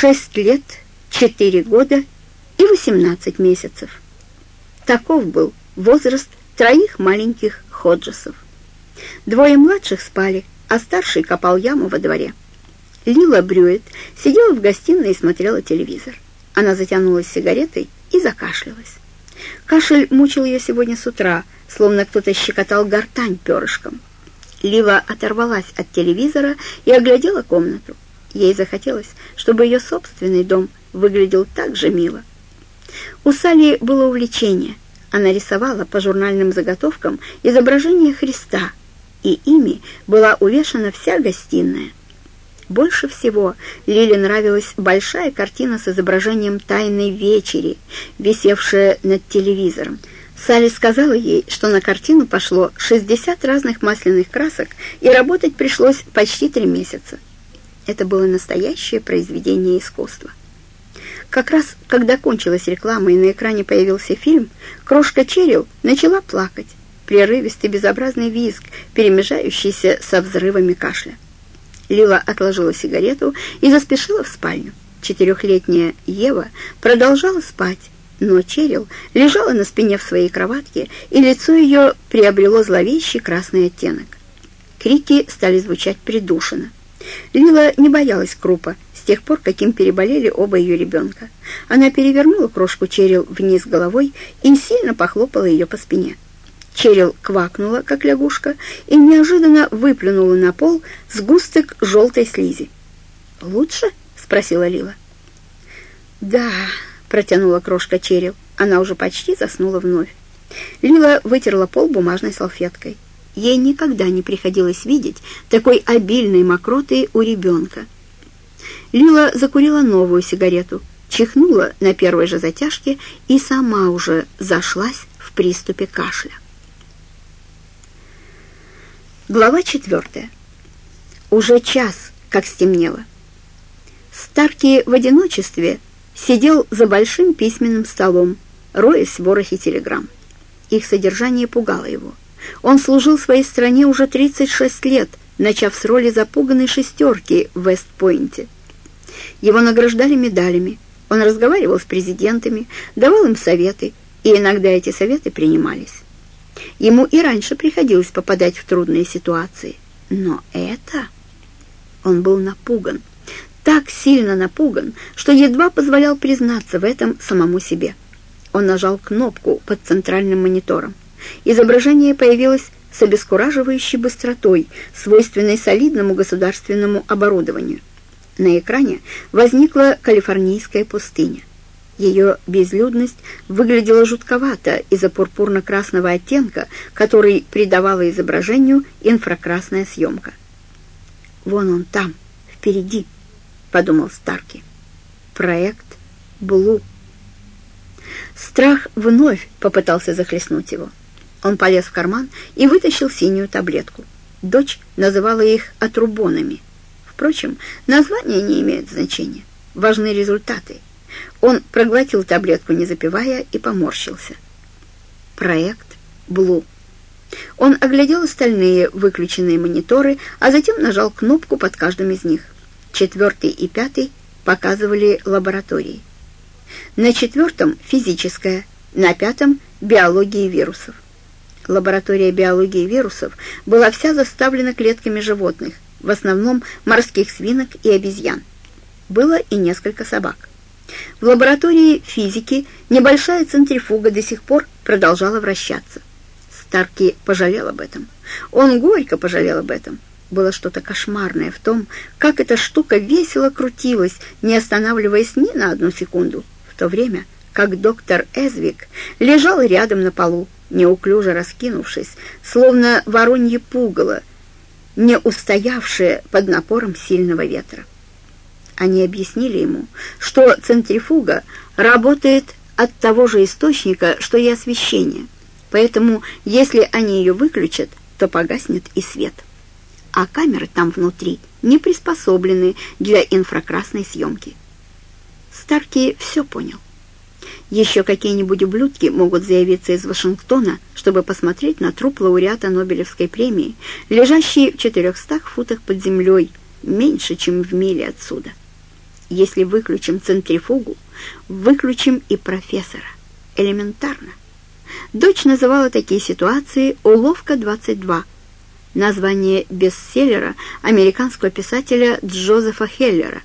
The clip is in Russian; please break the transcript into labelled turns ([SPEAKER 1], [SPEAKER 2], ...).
[SPEAKER 1] 6 лет, 4 года и 18 месяцев. Таков был возраст троих маленьких Ходжесов. Двое младших спали, а старший копал яму во дворе. Лила Брюет сидела в гостиной и смотрела телевизор. Она затянулась сигаретой и закашлялась. Кашель мучил ее сегодня с утра, словно кто-то щекотал гортань перышком. Лива оторвалась от телевизора и оглядела комнату. Ей захотелось, чтобы ее собственный дом выглядел так же мило. У Сали было увлечение. Она рисовала по журнальным заготовкам изображение Христа, и ими была увешана вся гостиная. Больше всего Лиле нравилась большая картина с изображением «Тайной вечери», висевшая над телевизором. Салли сказала ей, что на картину пошло 60 разных масляных красок, и работать пришлось почти три месяца. Это было настоящее произведение искусства. Как раз, когда кончилась реклама и на экране появился фильм, крошка Черил начала плакать, прерывистый безобразный визг, перемежающийся со взрывами кашля. Лила отложила сигарету и заспешила в спальню. Четырехлетняя Ева продолжала спать, но Черил лежала на спине в своей кроватке, и лицо ее приобрело зловещий красный оттенок. Крики стали звучать придушенно. Лила не боялась Крупа с тех пор, каким переболели оба ее ребенка. Она перевернула крошку Черил вниз головой и сильно похлопала ее по спине. Черил квакнула, как лягушка, и неожиданно выплюнула на пол сгусток желтой слизи. «Лучше?» — спросила Лила. «Да», — протянула крошка Черил. Она уже почти заснула вновь. Лила вытерла пол бумажной салфеткой. Ей никогда не приходилось видеть такой обильной мокроты у ребенка. Лила закурила новую сигарету, чихнула на первой же затяжке и сама уже зашлась в приступе кашля. Глава четвертая. Уже час, как стемнело. Старки в одиночестве сидел за большим письменным столом, роясь в ворохе телеграмм. Их содержание пугало его. Он служил своей стране уже 36 лет, начав с роли запуганной шестерки в Вестпойнте. Его награждали медалями, он разговаривал с президентами, давал им советы, и иногда эти советы принимались. Ему и раньше приходилось попадать в трудные ситуации, но это... Он был напуган, так сильно напуган, что едва позволял признаться в этом самому себе. Он нажал кнопку под центральным монитором. Изображение появилось с обескураживающей быстротой, свойственной солидному государственному оборудованию. На экране возникла калифорнийская пустыня. Ее безлюдность выглядела жутковато из-за пурпурно-красного оттенка, который придавала изображению инфракрасная съемка. «Вон он там, впереди», — подумал Старки. «Проект Блу». Страх вновь попытался захлестнуть его. Он полез в карман и вытащил синюю таблетку. Дочь называла их отрубонами. Впрочем, названия не имеют значения. Важны результаты. Он проглотил таблетку, не запивая, и поморщился. Проект «Блу». Он оглядел остальные выключенные мониторы, а затем нажал кнопку под каждым из них. Четвертый и пятый показывали лаборатории. На четвертом — физическая, на пятом — биология вирусов. Лаборатория биологии вирусов была вся заставлена клетками животных, в основном морских свинок и обезьян. Было и несколько собак. В лаборатории физики небольшая центрифуга до сих пор продолжала вращаться. Старки пожалел об этом. Он горько пожалел об этом. Было что-то кошмарное в том, как эта штука весело крутилась, не останавливаясь ни на одну секунду, в то время как доктор Эзвик лежал рядом на полу, неуклюже раскинувшись, словно воронье пугало, не устоявшее под напором сильного ветра. Они объяснили ему, что центрифуга работает от того же источника, что и освещение, поэтому если они ее выключат, то погаснет и свет. А камеры там внутри не приспособлены для инфракрасной съемки. Старки все понял. Еще какие-нибудь ублюдки могут заявиться из Вашингтона, чтобы посмотреть на труп лауреата Нобелевской премии, лежащий в 400 футах под землей, меньше, чем в миле отсюда. Если выключим центрифугу, выключим и профессора. Элементарно. Дочь называла такие ситуации «Уловка 22», название бестселлера американского писателя Джозефа Хеллера,